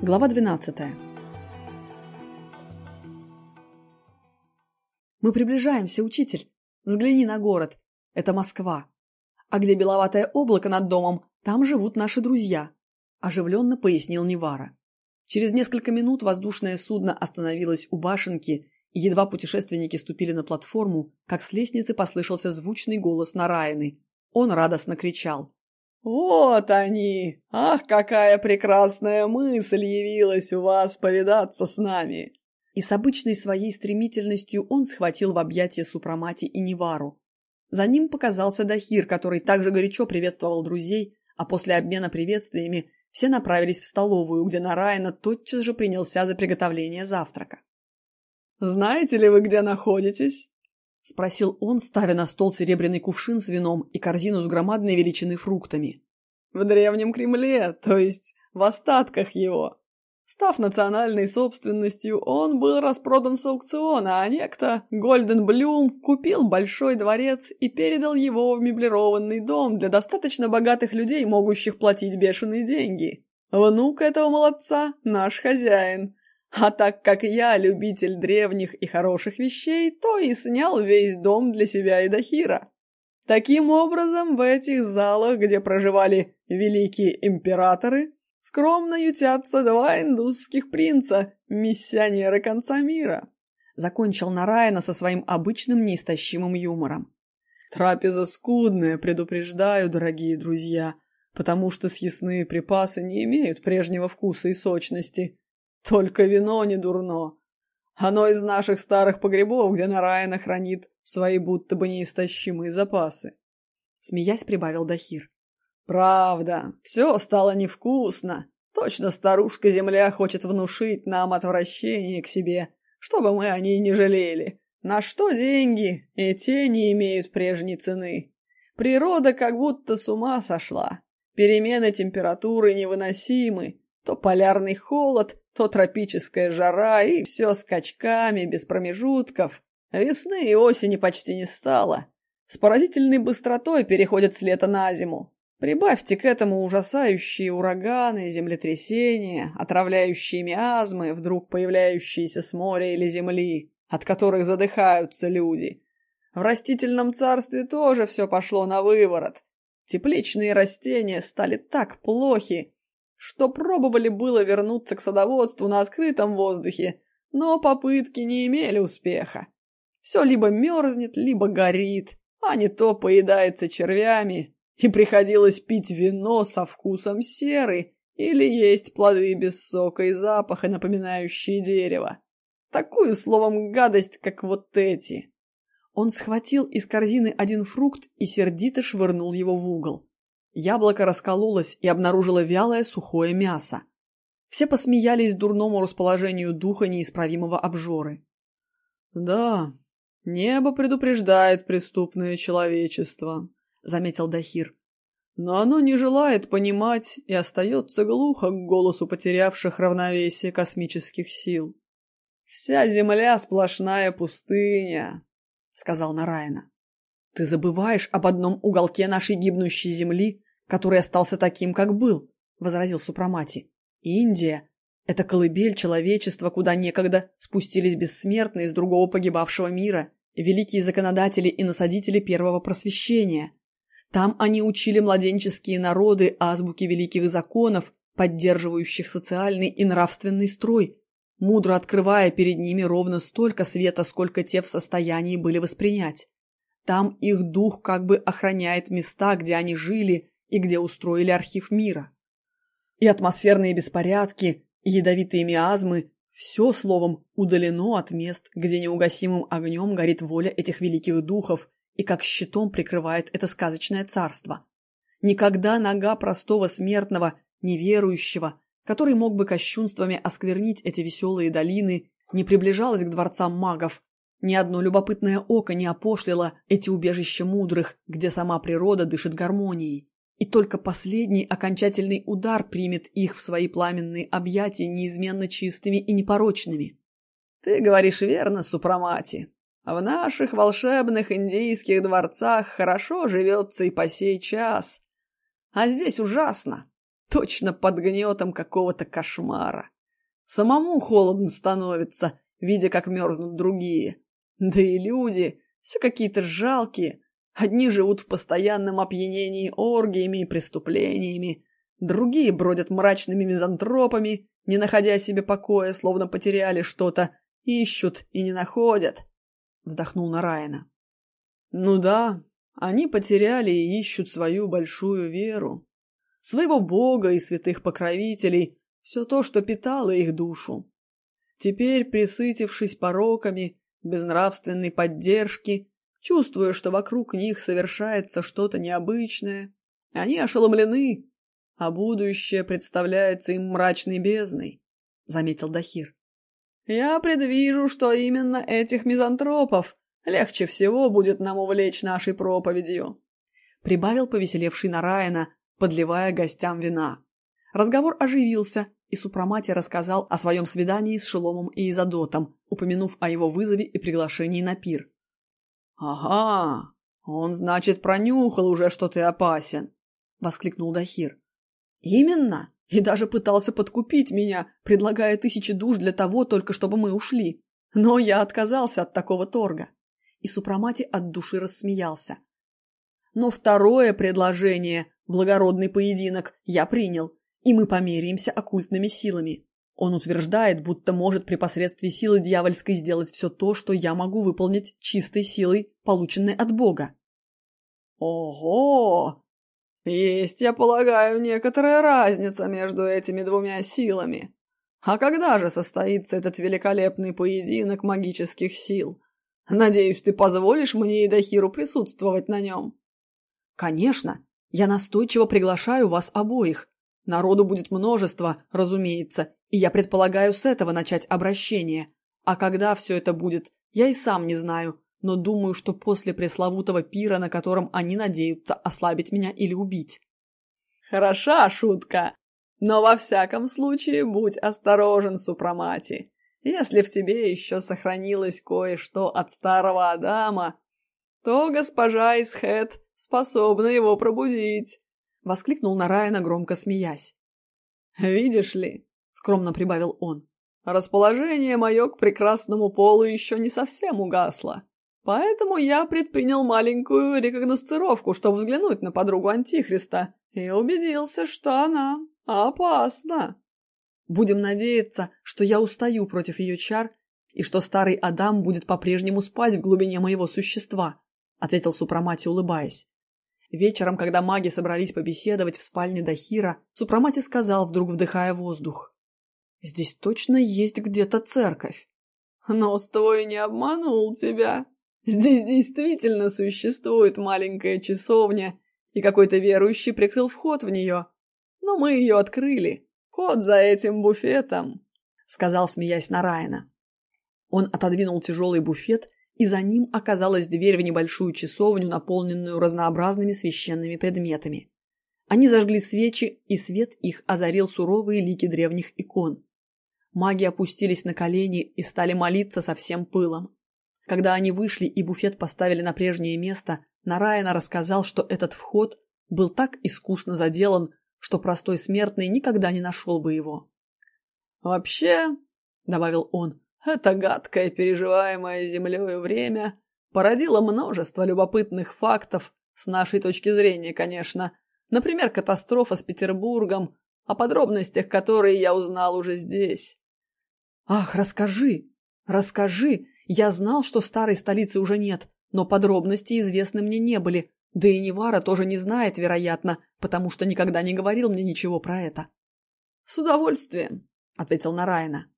Глава 12. Мы приближаемся, учитель. Взгляни на город. Это Москва. А где беловатое облако над домом, там живут наши друзья, оживленно пояснил Невара. Через несколько минут воздушное судно остановилось у башенки, и едва путешественники ступили на платформу, как с лестницы послышался звучный голос Нараины. Он радостно кричал. «Вот они! Ах, какая прекрасная мысль явилась у вас повидаться с нами!» И с обычной своей стремительностью он схватил в объятия Супрамати и Невару. За ним показался Дахир, который также горячо приветствовал друзей, а после обмена приветствиями все направились в столовую, где Нараяна тотчас же принялся за приготовление завтрака. «Знаете ли вы, где находитесь?» — спросил он, ставя на стол серебряный кувшин с вином и корзину с громадной величины фруктами. «В Древнем Кремле, то есть в остатках его. Став национальной собственностью, он был распродан с аукциона, а некто Гольден Блюм купил большой дворец и передал его в меблированный дом для достаточно богатых людей, могущих платить бешеные деньги. Внук этого молодца – наш хозяин. А так как я любитель древних и хороших вещей, то и снял весь дом для себя и Дахира. Таким образом, в этих залах, где проживали великие императоры, скромно ютятся два индусских принца, миссионеры конца мира. Закончил Нараяна со своим обычным неистощимым юмором. Трапеза скудная, предупреждаю, дорогие друзья, потому что съестные припасы не имеют прежнего вкуса и сочности. Только вино не дурно. Оно из наших старых погребов, где Нараяна хранит свои будто бы неистощимые запасы. Смеясь, прибавил Дахир. Правда, все стало невкусно. Точно старушка-земля хочет внушить нам отвращение к себе, чтобы мы о ней не жалели. На что деньги? И те не имеют прежней цены. Природа как будто с ума сошла. Перемены температуры невыносимы. То полярный холод, то тропическая жара, и все скачками, без промежутков. Весны и осени почти не стало. С поразительной быстротой переходят с лета на зиму. Прибавьте к этому ужасающие ураганы, землетрясения, отравляющие миазмы, вдруг появляющиеся с моря или земли, от которых задыхаются люди. В растительном царстве тоже все пошло на выворот. Тепличные растения стали так плохи, что пробовали было вернуться к садоводству на открытом воздухе, но попытки не имели успеха. Все либо мерзнет, либо горит, а не то поедается червями, и приходилось пить вино со вкусом серы или есть плоды без сока и запаха, напоминающие дерево. Такую, словом, гадость, как вот эти. Он схватил из корзины один фрукт и сердито швырнул его в угол. Яблоко раскололось и обнаружило вялое сухое мясо. Все посмеялись дурному расположению духа неисправимого обжоры. «Да, небо предупреждает преступное человечество», — заметил Дахир. «Но оно не желает понимать и остается глухо к голосу потерявших равновесие космических сил. Вся Земля сплошная пустыня», — сказал Нараяна. «Ты забываешь об одном уголке нашей гибнущей Земли, который остался таким, как был», — возразил Супрамати. «Индия — это колыбель человечества, куда некогда спустились бессмертные из другого погибавшего мира, великие законодатели и насадители первого просвещения». Там они учили младенческие народы азбуки великих законов, поддерживающих социальный и нравственный строй, мудро открывая перед ними ровно столько света, сколько те в состоянии были воспринять. Там их дух как бы охраняет места, где они жили и где устроили архив мира. И атмосферные беспорядки, и ядовитые миазмы – все, словом, удалено от мест, где неугасимым огнем горит воля этих великих духов и как щитом прикрывает это сказочное царство. Никогда нога простого смертного, неверующего, который мог бы кощунствами осквернить эти веселые долины, не приближалась к дворцам магов. Ни одно любопытное око не опошлило эти убежища мудрых, где сама природа дышит гармонией. И только последний окончательный удар примет их в свои пламенные объятия неизменно чистыми и непорочными. «Ты говоришь верно, Супрамати», в наших волшебных индийских дворцах хорошо живется и по сей час. А здесь ужасно. точно под гнетом какого-то кошмара. Самому холодно становится, видя, как мерзнут другие. Да и люди, все какие-то жалкие. Одни живут в постоянном опьянении оргиями и преступлениями, другие бродят мрачными мизантропами, не находя себе покоя, словно потеряли что-то, ищут и не находят. Вздохнул Нараина. Ну да, они потеряли и ищут свою большую веру, своего бога и святых покровителей, все то, что питало их душу. Теперь, присытившись пороками, безнравственной поддержки, чувствуя, что вокруг них совершается что-то необычное, они ошеломлены, а будущее представляется им мрачной бездной, — заметил Дахир. Я предвижу, что именно этих мизантропов легче всего будет нам увлечь нашей проповедью, — прибавил повеселевший Нараина, подливая гостям вина. Разговор оживился, и Супрамати рассказал о своем свидании с Шеломом и Изодотом, упомянув о его вызове и приглашении на пир. «Ага, он, значит, пронюхал уже, что ты опасен», — воскликнул Дахир. «Именно, и даже пытался подкупить меня, предлагая тысячи душ для того, только чтобы мы ушли. Но я отказался от такого торга». И Супрамати от души рассмеялся. «Но второе предложение, благородный поединок, я принял, и мы померяемся оккультными силами. Он утверждает, будто может при посредстве силы дьявольской сделать все то, что я могу выполнить чистой силой, полученной от Бога. Ого! Есть, я полагаю, некоторая разница между этими двумя силами. А когда же состоится этот великолепный поединок магических сил? Надеюсь, ты позволишь мне и Дахиру присутствовать на нем? Конечно, я настойчиво приглашаю вас обоих. Народу будет множество, разумеется, и я предполагаю с этого начать обращение. А когда все это будет, я и сам не знаю, но думаю, что после пресловутого пира, на котором они надеются ослабить меня или убить. Хороша шутка, но во всяком случае будь осторожен, Супрамати. Если в тебе еще сохранилось кое-что от старого Адама, то госпожа Исхет способна его пробудить воскликнул Нараяна, громко смеясь. «Видишь ли», — скромно прибавил он, — «расположение мое к прекрасному полу еще не совсем угасло, поэтому я предпринял маленькую рекогносцировку, чтобы взглянуть на подругу Антихриста, и убедился, что она опасна. Будем надеяться, что я устаю против ее чар и что старый Адам будет по-прежнему спать в глубине моего существа», — ответил Супрамати, улыбаясь. Вечером, когда маги собрались побеседовать в спальне Дахира, Супрамати сказал, вдруг вдыхая воздух. «Здесь точно есть где-то церковь». «Нос твой не обманул тебя. Здесь действительно существует маленькая часовня, и какой-то верующий прикрыл вход в нее. Но мы ее открыли. Кот за этим буфетом», — сказал, смеясь Нараина. Он отодвинул тяжелый буфет и за ним оказалась дверь в небольшую часовню, наполненную разнообразными священными предметами. Они зажгли свечи, и свет их озарил суровые лики древних икон. Маги опустились на колени и стали молиться со всем пылом. Когда они вышли и буфет поставили на прежнее место, Нараяна рассказал, что этот вход был так искусно заделан, что простой смертный никогда не нашел бы его. «Вообще», — добавил он, это гадкое, переживаемое землею время породило множество любопытных фактов, с нашей точки зрения, конечно. Например, катастрофа с Петербургом, о подробностях которой я узнал уже здесь. Ах, расскажи, расскажи. Я знал, что старой столицы уже нет, но подробности известны мне не были. Да и Невара тоже не знает, вероятно, потому что никогда не говорил мне ничего про это. С удовольствием, ответил Нарайна.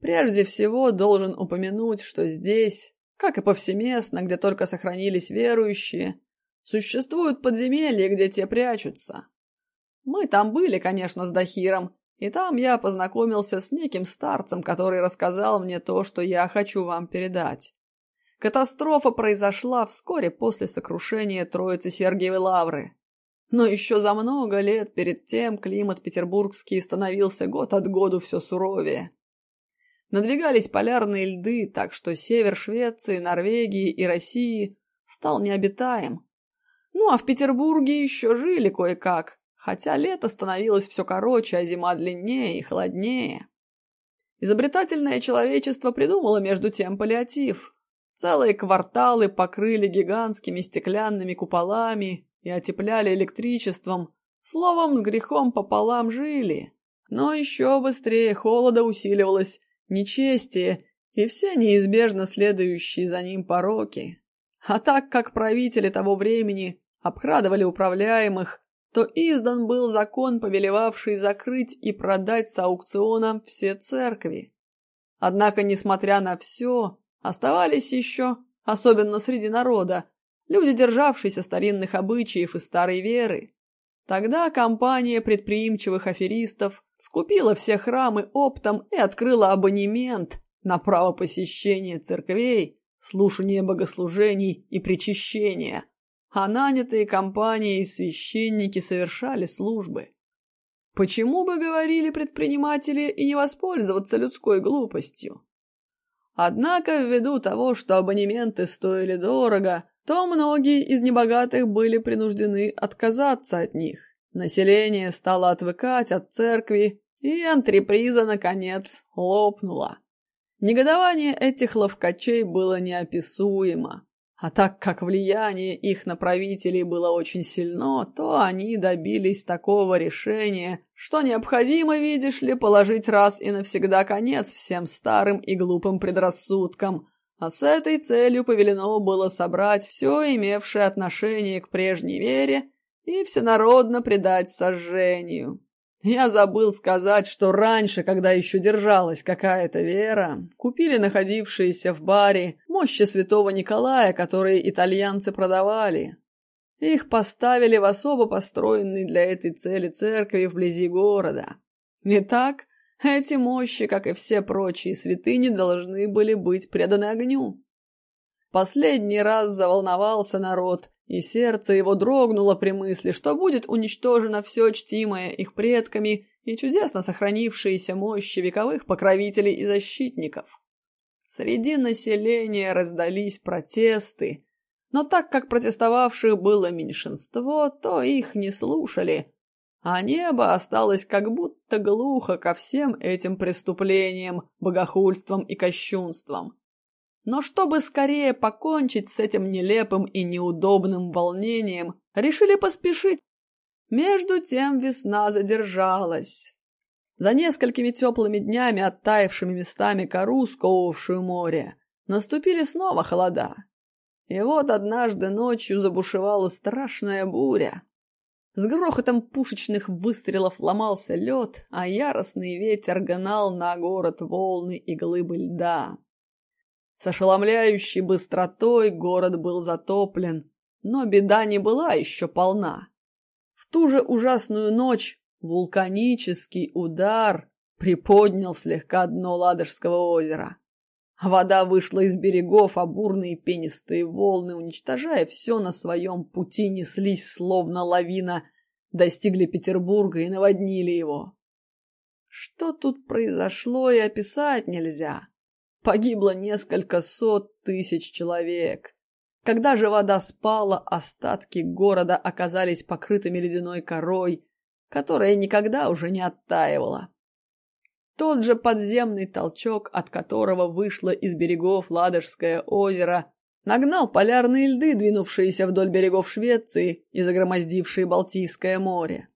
Прежде всего должен упомянуть, что здесь, как и повсеместно, где только сохранились верующие, существуют подземелья, где те прячутся. Мы там были, конечно, с Дахиром, и там я познакомился с неким старцем, который рассказал мне то, что я хочу вам передать. Катастрофа произошла вскоре после сокрушения Троицы Сергиевой Лавры. Но еще за много лет перед тем климат петербургский становился год от года все суровее. Надвигались полярные льды, так что север Швеции, Норвегии и России стал необитаем. Ну а в Петербурге еще жили кое-как, хотя лето становилось все короче, а зима длиннее и холоднее. Изобретательное человечество придумало между тем паллиатив. Целые кварталы покрыли гигантскими стеклянными куполами и отепляли электричеством. Словом, с грехом пополам жили. Но еще быстрее холода усиливалось нечестие и все неизбежно следующие за ним пороки. А так как правители того времени обкрадывали управляемых, то издан был закон, повелевавший закрыть и продать с аукциона все церкви. Однако, несмотря на все, оставались еще, особенно среди народа, люди, державшиеся старинных обычаев и старой веры. Тогда компания предприимчивых аферистов скупила все храмы оптом и открыла абонемент на право посещения церквей, слушания богослужений и причащения, а нанятые компании и священники совершали службы. Почему бы, говорили предприниматели, и не воспользоваться людской глупостью? Однако, ввиду того, что абонементы стоили дорого, то многие из небогатых были принуждены отказаться от них. Население стало отвыкать от церкви, и антреприза, наконец, лопнула. Негодование этих ловкачей было неописуемо. А так как влияние их на правителей было очень сильно, то они добились такого решения, что необходимо, видишь ли, положить раз и навсегда конец всем старым и глупым предрассудкам, а с этой целью повелено было собрать все имевшее отношение к прежней вере и всенародно предать сожжению. Я забыл сказать, что раньше, когда еще держалась какая-то вера, купили находившиеся в баре мощи святого Николая, которые итальянцы продавали. Их поставили в особо построенной для этой цели церкви вблизи города. Итак, эти мощи, как и все прочие святыни, должны были быть преданы огню. Последний раз заволновался народ, и сердце его дрогнуло при мысли, что будет уничтожено все чтимое их предками и чудесно сохранившиеся мощи вековых покровителей и защитников. Среди населения раздались протесты, но так как протестовавших было меньшинство, то их не слушали, а небо осталось как будто глухо ко всем этим преступлениям, богохульствам и кощунствам. Но чтобы скорее покончить с этим нелепым и неудобным волнением, решили поспешить. Между тем весна задержалась. За несколькими теплыми днями, оттаившими местами кору, сковывавшую море, наступили снова холода. И вот однажды ночью забушевала страшная буря. С грохотом пушечных выстрелов ломался лед, а яростный ветер гнал на город волны и глыбы льда. С ошеломляющей быстротой город был затоплен, но беда не была еще полна. В ту же ужасную ночь вулканический удар приподнял слегка дно Ладожского озера. Вода вышла из берегов, а бурные пенистые волны, уничтожая все на своем пути, неслись, словно лавина, достигли Петербурга и наводнили его. Что тут произошло и описать нельзя. Погибло несколько сот тысяч человек. Когда же вода спала, остатки города оказались покрытыми ледяной корой, которая никогда уже не оттаивала. Тот же подземный толчок, от которого вышло из берегов Ладожское озеро, нагнал полярные льды, двинувшиеся вдоль берегов Швеции и загромоздившие Балтийское море.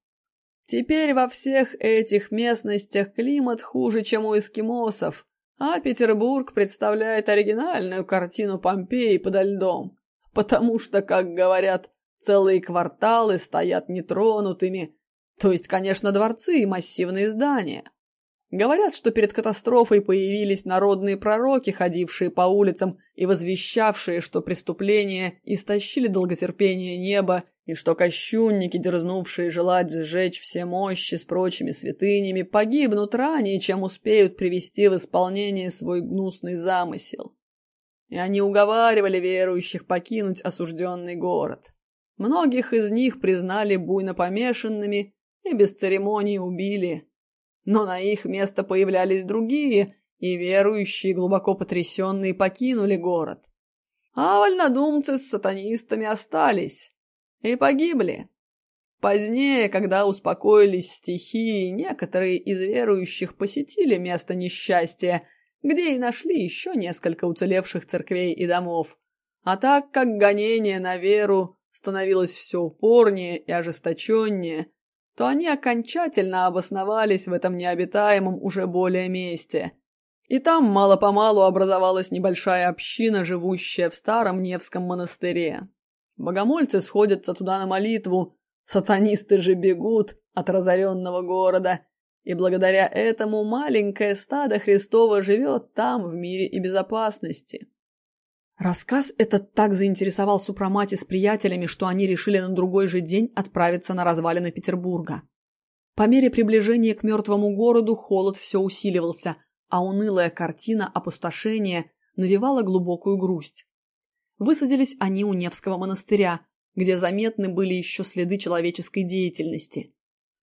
Теперь во всех этих местностях климат хуже, чем у эскимосов, а Петербург представляет оригинальную картину Помпеи подо льдом, потому что, как говорят, целые кварталы стоят нетронутыми, то есть, конечно, дворцы и массивные здания. Говорят, что перед катастрофой появились народные пророки, ходившие по улицам и возвещавшие, что преступления истощили долготерпение неба и что кощунники, дерзнувшие желать сжечь все мощи с прочими святынями, погибнут ранее, чем успеют привести в исполнение свой гнусный замысел. И они уговаривали верующих покинуть осужденный город. Многих из них признали буйно помешанными и без церемонии убили, но на их место появлялись другие, и верующие, глубоко потрясенные, покинули город. А вольнодумцы с сатанистами остались и погибли. Позднее, когда успокоились стихии, некоторые из верующих посетили место несчастья, где и нашли еще несколько уцелевших церквей и домов. А так как гонение на веру становилось все упорнее и ожесточеннее, то они окончательно обосновались в этом необитаемом уже более месте. И там мало-помалу образовалась небольшая община, живущая в старом Невском монастыре. Богомольцы сходятся туда на молитву, сатанисты же бегут от разоренного города, и благодаря этому маленькое стадо Христова живет там в мире и безопасности. Рассказ этот так заинтересовал Супрамати с приятелями, что они решили на другой же день отправиться на развалины Петербурга. По мере приближения к мертвому городу холод все усиливался, а унылая картина опустошения навевала глубокую грусть. Высадились они у Невского монастыря, где заметны были еще следы человеческой деятельности.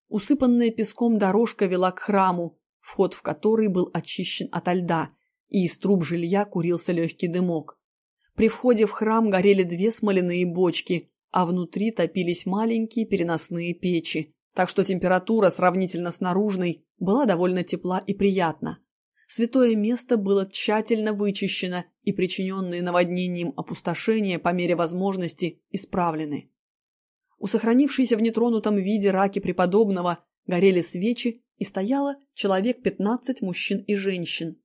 Усыпанная песком дорожка вела к храму, вход в который был очищен ото льда, и из труб жилья курился легкий дымок. При входе в храм горели две смоляные бочки, а внутри топились маленькие переносные печи, так что температура сравнительно с наружной была довольно тепла и приятна. Святое место было тщательно вычищено и причиненные наводнением опустошения по мере возможности исправлены. У сохранившейся в нетронутом виде раки преподобного горели свечи и стояло человек пятнадцать мужчин и женщин,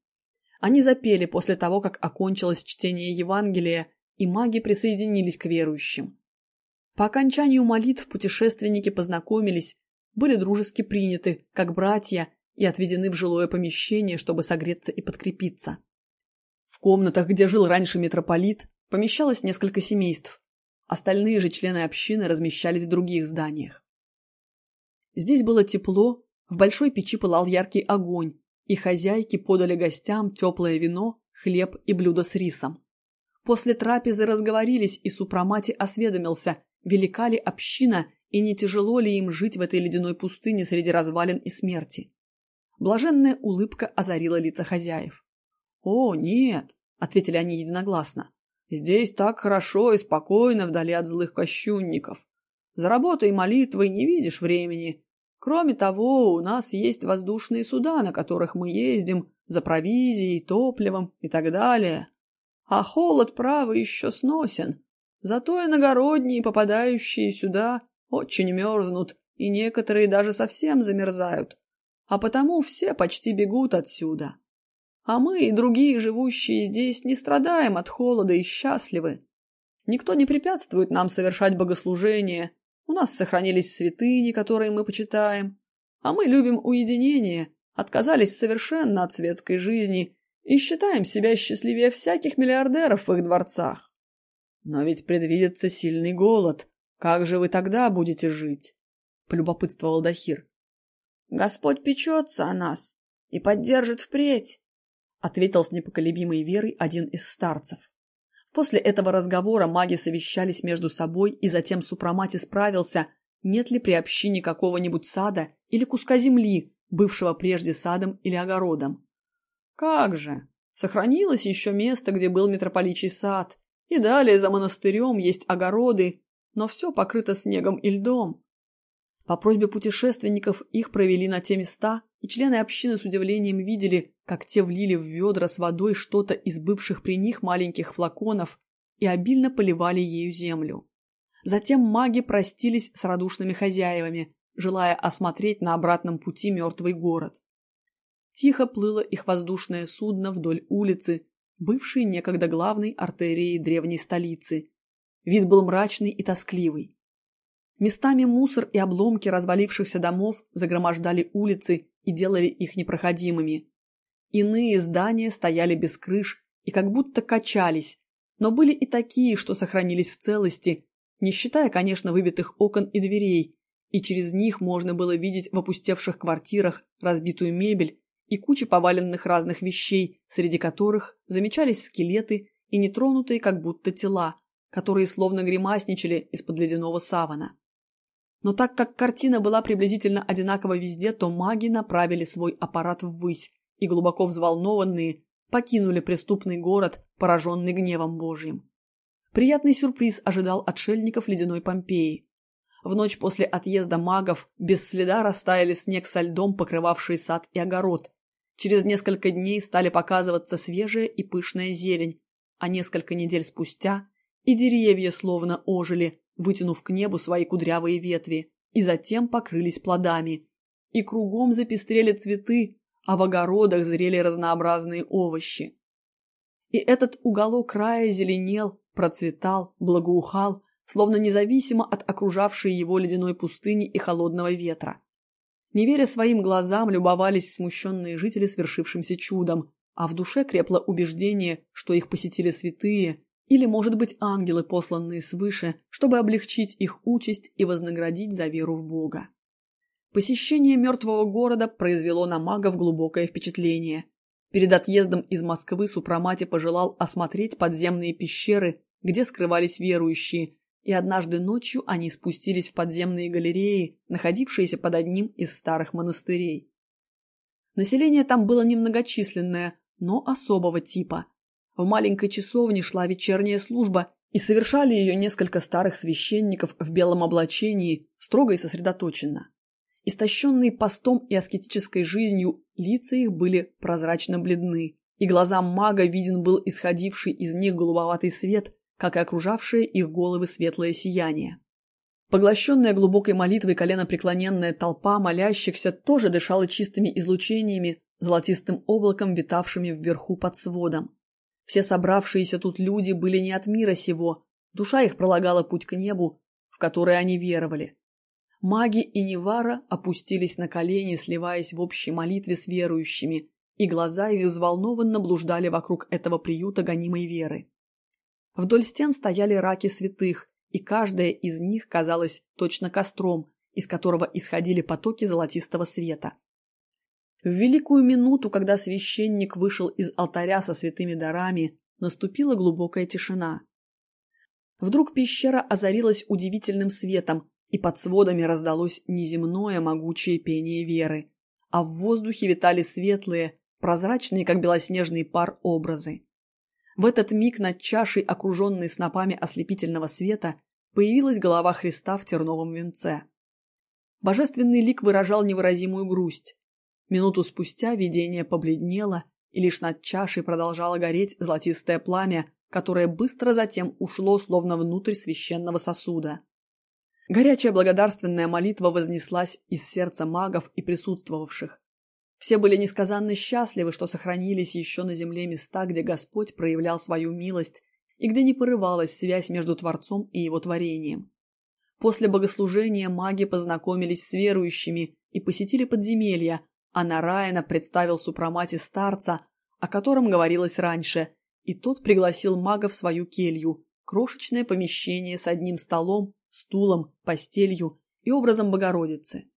они запели после того, как окончилось чтение Евангелия, и маги присоединились к верующим. По окончанию молитв путешественники познакомились, были дружески приняты, как братья, и отведены в жилое помещение, чтобы согреться и подкрепиться. В комнатах, где жил раньше митрополит, помещалось несколько семейств. Остальные же члены общины размещались в других зданиях. Здесь было тепло, в большой печи пылал яркий огонь, и хозяйки подали гостям теплое вино, хлеб и блюдо с рисом. После трапезы разговорились, и Супрамати осведомился, велика ли община и не тяжело ли им жить в этой ледяной пустыне среди развалин и смерти. Блаженная улыбка озарила лица хозяев. «О, нет!» – ответили они единогласно. «Здесь так хорошо и спокойно вдали от злых кощунников. За работой и молитвой не видишь времени, Кроме того, у нас есть воздушные суда, на которых мы ездим за провизией, топливом и так далее. А холод, право, еще сносен. Зато иногородние, попадающие сюда, очень мерзнут, и некоторые даже совсем замерзают. А потому все почти бегут отсюда. А мы и другие, живущие здесь, не страдаем от холода и счастливы. Никто не препятствует нам совершать богослужение, у нас сохранились святыни, которые мы почитаем. А мы любим уединение, отказались совершенно от светской жизни и считаем себя счастливее всяких миллиардеров в их дворцах. Но ведь предвидится сильный голод. Как же вы тогда будете жить? Полюбопытствовал Дахир. Господь печется о нас и поддержит впредь, ответил с непоколебимой верой один из старцев. После этого разговора маги совещались между собой, и затем Супрамати справился, нет ли при общине какого-нибудь сада или куска земли, бывшего прежде садом или огородом. Как же! Сохранилось еще место, где был митрополичий сад, и далее за монастырем есть огороды, но все покрыто снегом и льдом. По просьбе путешественников их провели на те места, и члены общины с удивлением видели, как те влили в ведра с водой что-то из бывших при них маленьких флаконов и обильно поливали ею землю. Затем маги простились с радушными хозяевами, желая осмотреть на обратном пути мертвый город. Тихо плыло их воздушное судно вдоль улицы, бывшей некогда главной артерией древней столицы. Вид был мрачный и тоскливый. Местами мусор и обломки развалившихся домов загромождали улицы и делали их непроходимыми. Иные здания стояли без крыш и как будто качались, но были и такие, что сохранились в целости, не считая, конечно, выбитых окон и дверей, и через них можно было видеть в опустевших квартирах разбитую мебель и кучу поваленных разных вещей, среди которых замечались скелеты и нетронутые как будто тела, которые словно гримасничали из-под ледяного савана. Но так как картина была приблизительно одинакова везде, то маги направили свой аппарат ввысь и, глубоко взволнованные, покинули преступный город, пораженный гневом Божьим. Приятный сюрприз ожидал отшельников ледяной Помпеи. В ночь после отъезда магов без следа растаяли снег со льдом, покрывавший сад и огород. Через несколько дней стали показываться свежая и пышная зелень, а несколько недель спустя и деревья словно ожили, вытянув к небу свои кудрявые ветви, и затем покрылись плодами. И кругом запестрели цветы, а в огородах зрели разнообразные овощи. И этот уголок края зеленел, процветал, благоухал, словно независимо от окружавшей его ледяной пустыни и холодного ветра. Не веря своим глазам, любовались смущенные жители свершившимся чудом, а в душе крепло убеждение, что их посетили святые, или, может быть, ангелы, посланные свыше, чтобы облегчить их участь и вознаградить за веру в Бога. Посещение мертвого города произвело на магов глубокое впечатление. Перед отъездом из Москвы Супрамати пожелал осмотреть подземные пещеры, где скрывались верующие, и однажды ночью они спустились в подземные галереи, находившиеся под одним из старых монастырей. Население там было немногочисленное, но особого типа – в маленькой часовне шла вечерняя служба, и совершали ее несколько старых священников в белом облачении, строго и сосредоточенно. Истощенные постом и аскетической жизнью, лица их были прозрачно бледны, и глазам мага виден был исходивший из них голубоватый свет, как и окружавшее их головы светлое сияние. Поглощенная глубокой молитвой коленопреклоненная толпа молящихся тоже дышала чистыми излучениями, золотистым облаком, витавшими вверху под сводом. Все собравшиеся тут люди были не от мира сего, душа их пролагала путь к небу, в который они веровали. Маги и Невара опустились на колени, сливаясь в общей молитве с верующими, и глаза их взволнованно блуждали вокруг этого приюта гонимой веры. Вдоль стен стояли раки святых, и каждая из них казалась точно костром, из которого исходили потоки золотистого света. В великую минуту, когда священник вышел из алтаря со святыми дарами, наступила глубокая тишина. Вдруг пещера озарилась удивительным светом, и под сводами раздалось неземное могучее пение веры, а в воздухе витали светлые, прозрачные, как белоснежный пар, образы. В этот миг над чашей, окруженной снопами ослепительного света, появилась голова Христа в терновом венце. Божественный лик выражал невыразимую грусть. Минуту спустя видение побледнело, и лишь над чашей продолжало гореть золотистое пламя, которое быстро затем ушло словно внутрь священного сосуда. Горячая благодарственная молитва вознеслась из сердца магов и присутствовавших. Все были несказанно счастливы, что сохранились еще на земле места, где Господь проявлял свою милость и где не порывалась связь между Творцом и его творением. После богослужения маги познакомились с верующими и посетили подземелья, а Нараина представил супрамате старца, о котором говорилось раньше, и тот пригласил мага в свою келью, крошечное помещение с одним столом, стулом, постелью и образом Богородицы.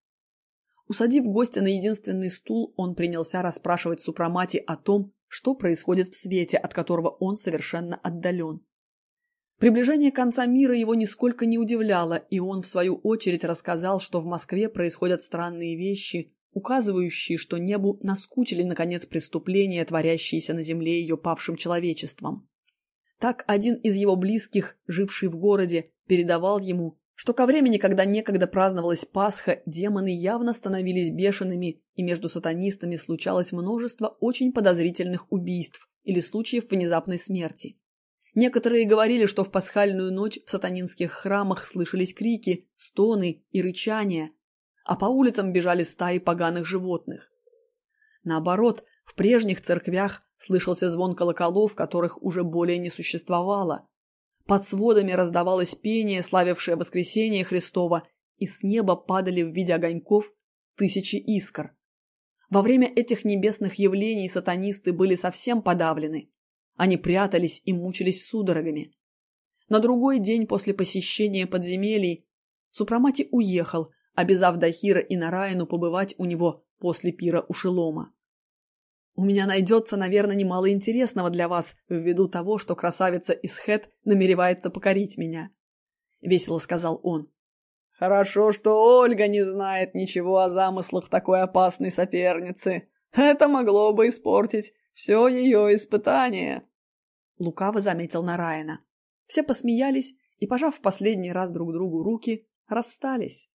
Усадив гостя на единственный стул, он принялся расспрашивать супрамати о том, что происходит в свете, от которого он совершенно отдален. Приближение конца мира его нисколько не удивляло, и он, в свою очередь, рассказал, что в Москве происходят странные вещи, указывающие, что небу наскучили, наконец, преступления, творящиеся на земле ее павшим человечеством. Так один из его близких, живший в городе, передавал ему, что ко времени, когда некогда праздновалась Пасха, демоны явно становились бешеными, и между сатанистами случалось множество очень подозрительных убийств или случаев внезапной смерти. Некоторые говорили, что в пасхальную ночь в сатанинских храмах слышались крики, стоны и рычания, а по улицам бежали стаи поганых животных. Наоборот, в прежних церквях слышался звон колоколов, которых уже более не существовало. Под сводами раздавалось пение, славившее воскресение Христова, и с неба падали в виде огоньков тысячи искр. Во время этих небесных явлений сатанисты были совсем подавлены. Они прятались и мучились судорогами. На другой день после посещения подземелий Супрамати уехал, обязав Дахира и Нараину побывать у него после пира у Шелома. «У меня найдется, наверное, немало интересного для вас, ввиду того, что красавица из Хэт намеревается покорить меня», — весело сказал он. «Хорошо, что Ольга не знает ничего о замыслах такой опасной соперницы. Это могло бы испортить все ее испытание», — лукаво заметил Нараина. Все посмеялись и, пожав в последний раз друг другу руки, расстались.